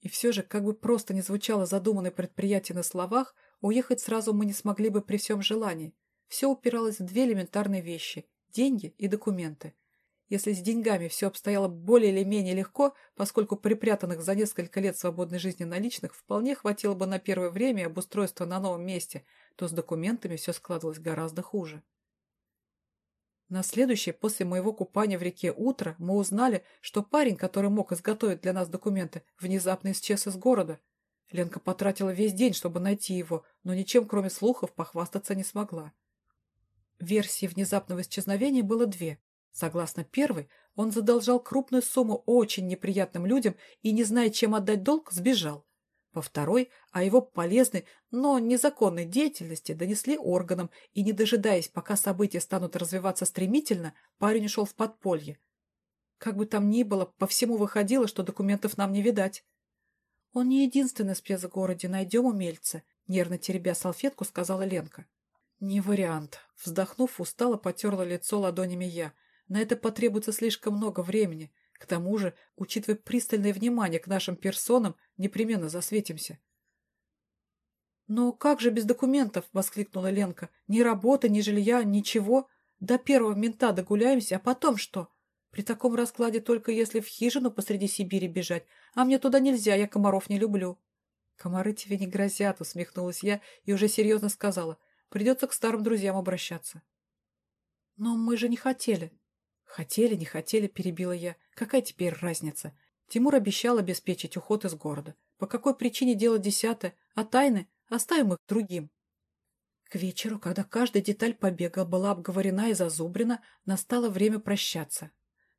И все же, как бы просто не звучало задуманное предприятие на словах, уехать сразу мы не смогли бы при всем желании. Все упиралось в две элементарные вещи – деньги и документы. Если с деньгами все обстояло более или менее легко, поскольку припрятанных за несколько лет свободной жизни наличных вполне хватило бы на первое время обустройства на новом месте, то с документами все складывалось гораздо хуже. На следующее, после моего купания в реке утро, мы узнали, что парень, который мог изготовить для нас документы, внезапно исчез из города. Ленка потратила весь день, чтобы найти его, но ничем, кроме слухов, похвастаться не смогла. Версий внезапного исчезновения было две. Согласно первой, он задолжал крупную сумму очень неприятным людям и, не зная, чем отдать долг, сбежал. По второй, о его полезной, но незаконной деятельности донесли органам, и, не дожидаясь, пока события станут развиваться стремительно, парень ушел в подполье. Как бы там ни было, по всему выходило, что документов нам не видать. «Он не единственный спец в городе, найдем умельца», — нервно теребя салфетку, сказала Ленка. «Не вариант». Вздохнув, устало потерла лицо ладонями я. «На это потребуется слишком много времени. К тому же, учитывая пристальное внимание к нашим персонам, непременно засветимся». «Но как же без документов?» — воскликнула Ленка. «Ни работы, ни жилья, ничего. До первого мента догуляемся, а потом что? При таком раскладе только если в хижину посреди Сибири бежать, а мне туда нельзя, я комаров не люблю». «Комары тебе не грозят», — усмехнулась я и уже серьезно сказала — Придется к старым друзьям обращаться. Но мы же не хотели. Хотели, не хотели, перебила я. Какая теперь разница? Тимур обещал обеспечить уход из города. По какой причине делать десятое, а тайны оставим их другим. К вечеру, когда каждая деталь побега была обговорена и зазубрена, настало время прощаться.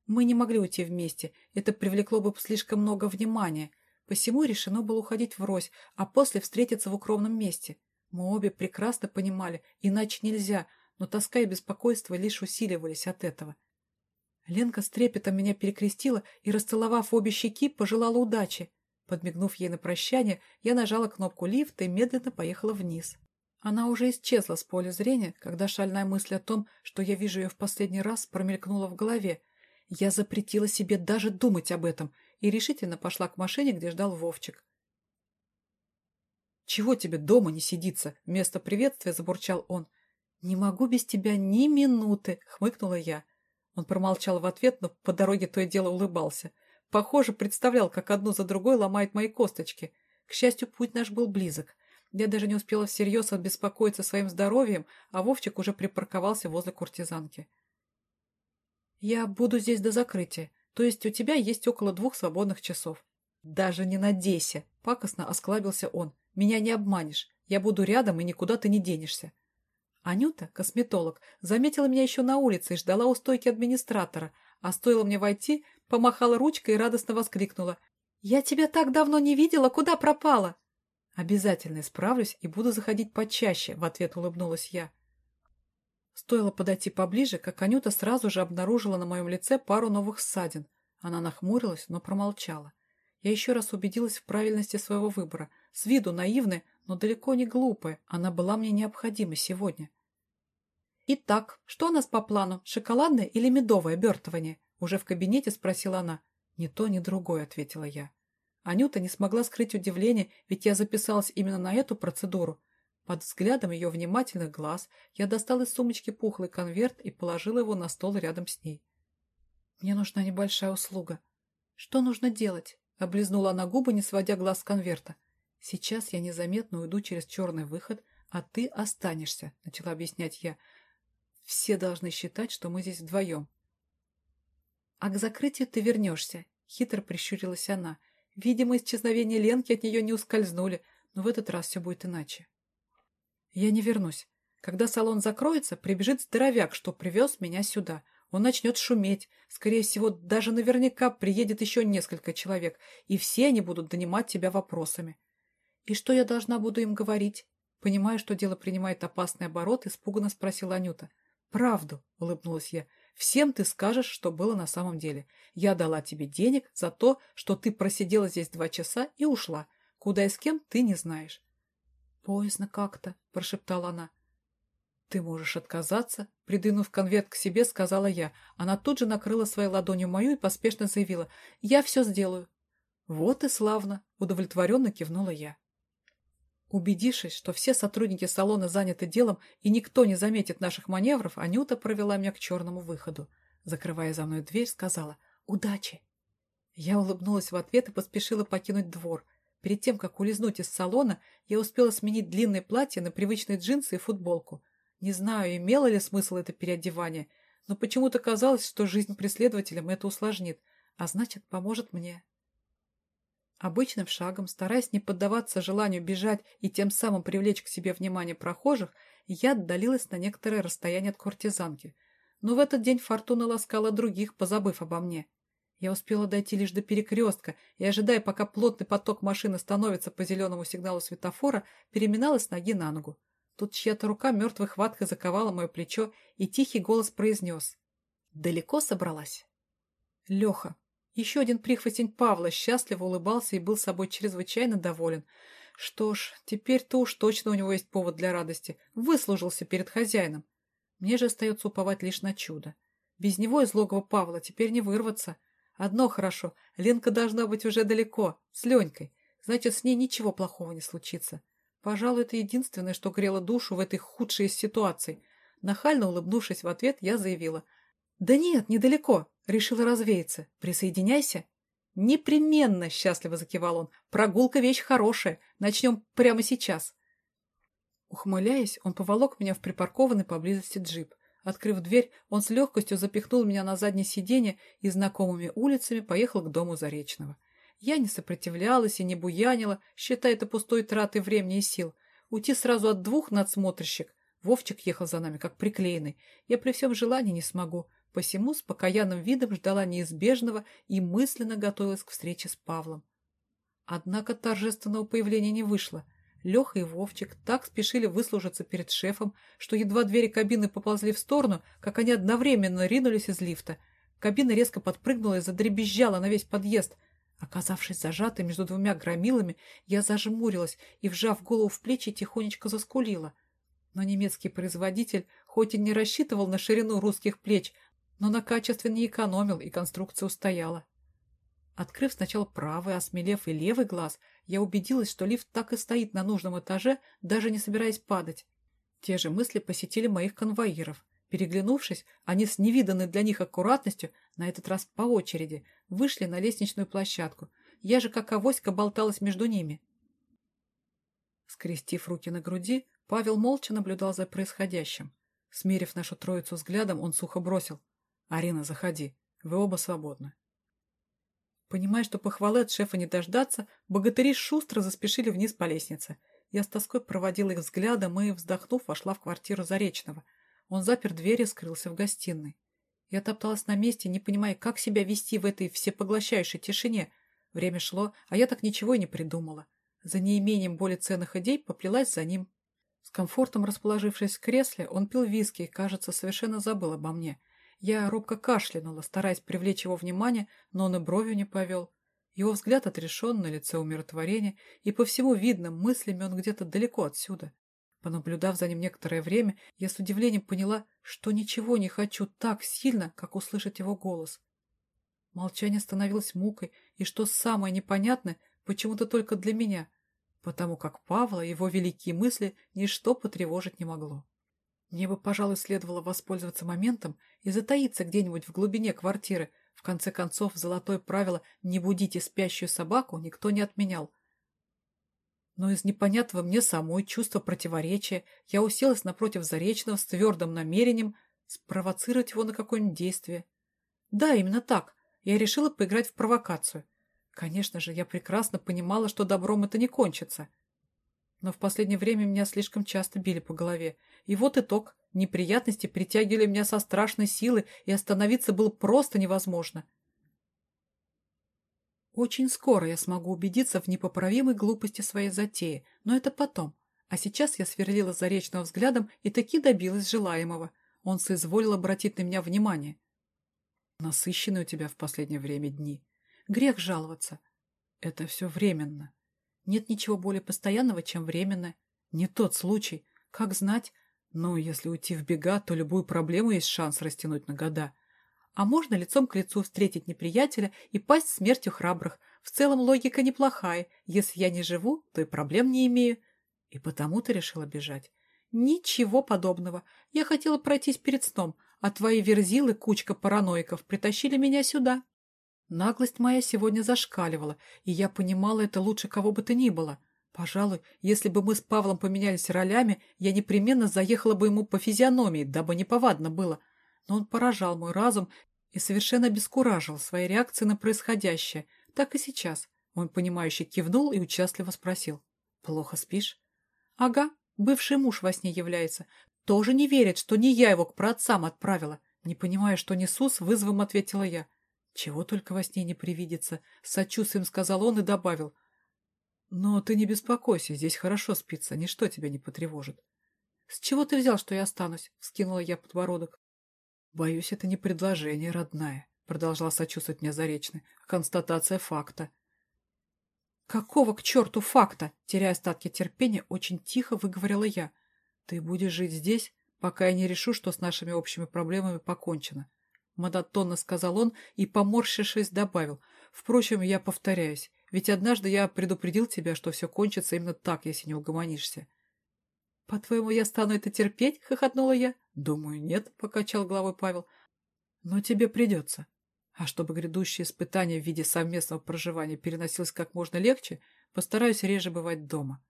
Мы не могли уйти вместе, это привлекло бы слишком много внимания, посему решено было уходить врозь, а после встретиться в укромном месте. Мы обе прекрасно понимали, иначе нельзя, но тоска и беспокойство лишь усиливались от этого. Ленка с трепетом меня перекрестила и, расцеловав обе щеки, пожелала удачи. Подмигнув ей на прощание, я нажала кнопку лифта и медленно поехала вниз. Она уже исчезла с поля зрения, когда шальная мысль о том, что я вижу ее в последний раз, промелькнула в голове. Я запретила себе даже думать об этом и решительно пошла к машине, где ждал Вовчик. «Чего тебе дома не сидится?» Вместо приветствия забурчал он. «Не могу без тебя ни минуты», — хмыкнула я. Он промолчал в ответ, но по дороге то и дело улыбался. Похоже, представлял, как одну за другой ломает мои косточки. К счастью, путь наш был близок. Я даже не успела всерьез обеспокоиться своим здоровьем, а Вовчик уже припарковался возле куртизанки. «Я буду здесь до закрытия, то есть у тебя есть около двух свободных часов». «Даже не надейся!» — пакостно осклабился он. Меня не обманешь. Я буду рядом, и никуда ты не денешься. Анюта, косметолог, заметила меня еще на улице и ждала у стойки администратора, а стоило мне войти, помахала ручкой и радостно воскликнула. «Я тебя так давно не видела, куда пропала?» «Обязательно исправлюсь и буду заходить почаще», — в ответ улыбнулась я. Стоило подойти поближе, как Анюта сразу же обнаружила на моем лице пару новых ссадин. Она нахмурилась, но промолчала. Я еще раз убедилась в правильности своего выбора — с виду наивная, но далеко не глупая. Она была мне необходима сегодня. «Итак, что у нас по плану? Шоколадное или медовое обертывание?» Уже в кабинете спросила она. «Ни то, ни другое», — ответила я. Анюта не смогла скрыть удивление, ведь я записалась именно на эту процедуру. Под взглядом ее внимательных глаз я достал из сумочки пухлый конверт и положил его на стол рядом с ней. «Мне нужна небольшая услуга». «Что нужно делать?» — облизнула она губы, не сводя глаз с конверта. «Сейчас я незаметно уйду через черный выход, а ты останешься», — начала объяснять я. «Все должны считать, что мы здесь вдвоем». «А к закрытию ты вернешься», — хитро прищурилась она. Видимо, исчезновение Ленки от нее не ускользнули, но в этот раз все будет иначе. «Я не вернусь. Когда салон закроется, прибежит здоровяк, что привез меня сюда. Он начнет шуметь. Скорее всего, даже наверняка приедет еще несколько человек, и все они будут донимать тебя вопросами. «И что я должна буду им говорить?» Понимая, что дело принимает опасный оборот, испуганно спросила Анюта. «Правду», — улыбнулась я. «Всем ты скажешь, что было на самом деле. Я дала тебе денег за то, что ты просидела здесь два часа и ушла. Куда и с кем, ты не знаешь». «Поздно как-то», — прошептала она. «Ты можешь отказаться», — придвинув конверт к себе, сказала я. Она тут же накрыла своей ладонью мою и поспешно заявила. «Я все сделаю». Вот и славно, удовлетворенно кивнула я. Убедившись, что все сотрудники салона заняты делом и никто не заметит наших маневров, Анюта провела меня к черному выходу. Закрывая за мной дверь, сказала «Удачи!». Я улыбнулась в ответ и поспешила покинуть двор. Перед тем, как улизнуть из салона, я успела сменить длинное платье на привычные джинсы и футболку. Не знаю, имело ли смысл это переодевание, но почему-то казалось, что жизнь преследователям это усложнит, а значит, поможет мне. Обычным шагом, стараясь не поддаваться желанию бежать и тем самым привлечь к себе внимание прохожих, я отдалилась на некоторое расстояние от куртизанки. Но в этот день фортуна ласкала других, позабыв обо мне. Я успела дойти лишь до перекрестка и, ожидая, пока плотный поток машин остановится по зеленому сигналу светофора, переминалась ноги на ногу. Тут чья-то рука мертвой хваткой заковала мое плечо, и тихий голос произнес. «Далеко собралась?» «Леха, еще один прихвостень Павла счастливо улыбался и был собой чрезвычайно доволен. Что ж, теперь-то уж точно у него есть повод для радости. Выслужился перед хозяином. Мне же остается уповать лишь на чудо. Без него из логова Павла теперь не вырваться. Одно хорошо, Ленка должна быть уже далеко, с Ленькой. Значит, с ней ничего плохого не случится. Пожалуй, это единственное, что грело душу в этой худшей из ситуаций. Нахально улыбнувшись в ответ, я заявила. «Да нет, недалеко. Решила развеяться. Присоединяйся. Непременно, счастливо закивал он. Прогулка вещь хорошая. Начнем прямо сейчас. Ухмыляясь, он поволок меня в припаркованный поблизости джип. Открыв дверь, он с легкостью запихнул меня на заднее сиденье и знакомыми улицами поехал к дому Заречного. Я не сопротивлялась и не буянила, считая это пустой тратой времени и сил. Уйти сразу от двух надсмотрщик. Вовчик ехал за нами, как приклеенный. Я при всем желании не смогу. Посему с покаянным видом ждала неизбежного и мысленно готовилась к встрече с Павлом. Однако торжественного появления не вышло. Леха и Вовчик так спешили выслужиться перед шефом, что едва двери кабины поползли в сторону, как они одновременно ринулись из лифта. Кабина резко подпрыгнула и задребезжала на весь подъезд. Оказавшись зажатой между двумя громилами, я зажмурилась и, вжав голову в плечи, тихонечко заскулила. Но немецкий производитель, хоть и не рассчитывал на ширину русских плеч, но на качестве не экономил, и конструкция устояла. Открыв сначала правый, осмелев и левый глаз, я убедилась, что лифт так и стоит на нужном этаже, даже не собираясь падать. Те же мысли посетили моих конвоиров. Переглянувшись, они с невиданной для них аккуратностью, на этот раз по очереди, вышли на лестничную площадку. Я же, как авоська, болталась между ними. Скрестив руки на груди, Павел молча наблюдал за происходящим. Смерив нашу троицу взглядом, он сухо бросил. «Арина, заходи. Вы оба свободны». Понимая, что похвалы от шефа не дождаться, богатыри шустро заспешили вниз по лестнице. Я с тоской проводила их взглядом и, вздохнув, вошла в квартиру Заречного. Он запер дверь и скрылся в гостиной. Я топталась на месте, не понимая, как себя вести в этой всепоглощающей тишине. Время шло, а я так ничего и не придумала. За неимением более ценных идей поплелась за ним. С комфортом расположившись в кресле, он пил виски и, кажется, совершенно забыл обо мне — я робко кашлянула, стараясь привлечь его внимание, но он и бровью не повел. Его взгляд отрешен, на лице умиротворение, и по всему видно, мыслями он где-то далеко отсюда. Понаблюдав за ним некоторое время, я с удивлением поняла, что ничего не хочу так сильно, как услышать его голос. Молчание становилось мукой, и что самое непонятное, почему-то только для меня, потому как Павла его великие мысли ничто потревожить не могло. Мне бы, пожалуй, следовало воспользоваться моментом и затаиться где-нибудь в глубине квартиры. В конце концов, золотое правило «не будите спящую собаку» никто не отменял. Но из непонятного мне самой чувства противоречия я уселась напротив Заречного с твердым намерением спровоцировать его на какое-нибудь действие. Да, именно так. Я решила поиграть в провокацию. Конечно же, я прекрасно понимала, что добром это не кончится. Но в последнее время меня слишком часто били по голове, и вот итог. Неприятности притягивали меня со страшной силы, и остановиться было просто невозможно. Очень скоро я смогу убедиться в непоправимой глупости своей затеи, но это потом. А сейчас я сверлила заречного взглядом и таки добилась желаемого. Он соизволил обратить на меня внимание. Насыщенные у тебя в последнее время дни. Грех жаловаться. Это все временно. Нет ничего более постоянного, чем временное. Не тот случай. Как знать, ну, если уйти в бега, то любую проблему есть шанс растянуть на года. А можно лицом к лицу встретить неприятеля и пасть смертью храбрых. В целом логика неплохая. Если я не живу, то и проблем не имею. И потому ты решила бежать. Ничего подобного. Я хотела пройтись перед сном, а твои верзилы, кучка параноиков, притащили меня сюда. Наглость моя сегодня зашкаливала, и я понимала это лучше кого бы то ни было. Пожалуй, если бы мы с Павлом поменялись ролями, я непременно заехала бы ему по физиономии, дабы неповадно было. Но он поражал мой разум и совершенно обескуражил своей реакцией на происходящее. Так и сейчас. Он, понимающе кивнул и участливо спросил. «Плохо спишь?» «Ага, бывший муж во сне является. Тоже не верит, что не я его к праотцам отправила. Не понимая, что несу, с вызовом ответила я. Чего только во сне не привидится, сочувствием сказал он и добавил. Но ты не беспокойся, здесь хорошо спится, ничто тебя не потревожит. С чего ты взял, что я останусь? Вскинула я подбородок. Боюсь, это не предложение, родная, продолжала сочувствовать мне Заречный, а констатация факта. Какого к черту факта? Теряя остатки терпения, очень тихо выговорила я. Ты будешь жить здесь, пока я не решу, что с нашими общими проблемами покончено. Монотонно сказал он и, поморщившись, добавил. Впрочем, я повторяюсь, ведь однажды я предупредил тебя, что все кончится именно так, если не угомонишься. «По-твоему, я стану это терпеть?» — хохотнула я. «Думаю, нет», — покачал головой Павел. «Но тебе придется. А чтобы грядущее испытание в виде совместного проживания переносилось как можно легче, постараюсь реже бывать дома».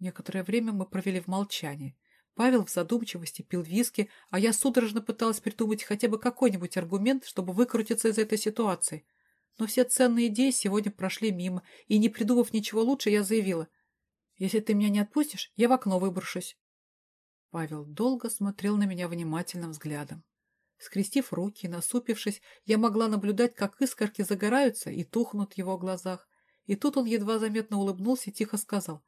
Некоторое время мы провели в молчании. Павел в задумчивости пил виски, а я судорожно пыталась придумать хотя бы какой-нибудь аргумент, чтобы выкрутиться из этой ситуации. Но все ценные идеи сегодня прошли мимо, и, не придумав ничего лучше, я заявила. «Если ты меня не отпустишь, я в окно выброшусь». Павел долго смотрел на меня внимательным взглядом. Скрестив руки, насупившись, я могла наблюдать, как искорки загораются и тухнут в его глазах. И тут он едва заметно улыбнулся и тихо сказал.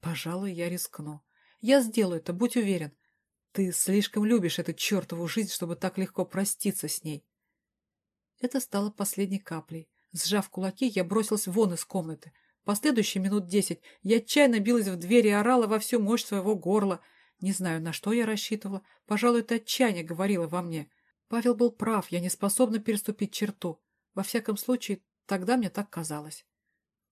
«Пожалуй, я рискну. Я сделаю это, будь уверен. Ты слишком любишь эту чертову жизнь, чтобы так легко проститься с ней. Это стало последней каплей. Сжав кулаки, я бросилась вон из комнаты. Последующие минут десять я отчаянно билась в дверь и орала во всю мощь своего горла. Не знаю, на что я рассчитывала. Пожалуй, это отчаяние говорило во мне. Павел был прав, я не способна переступить черту. Во всяком случае, тогда мне так казалось.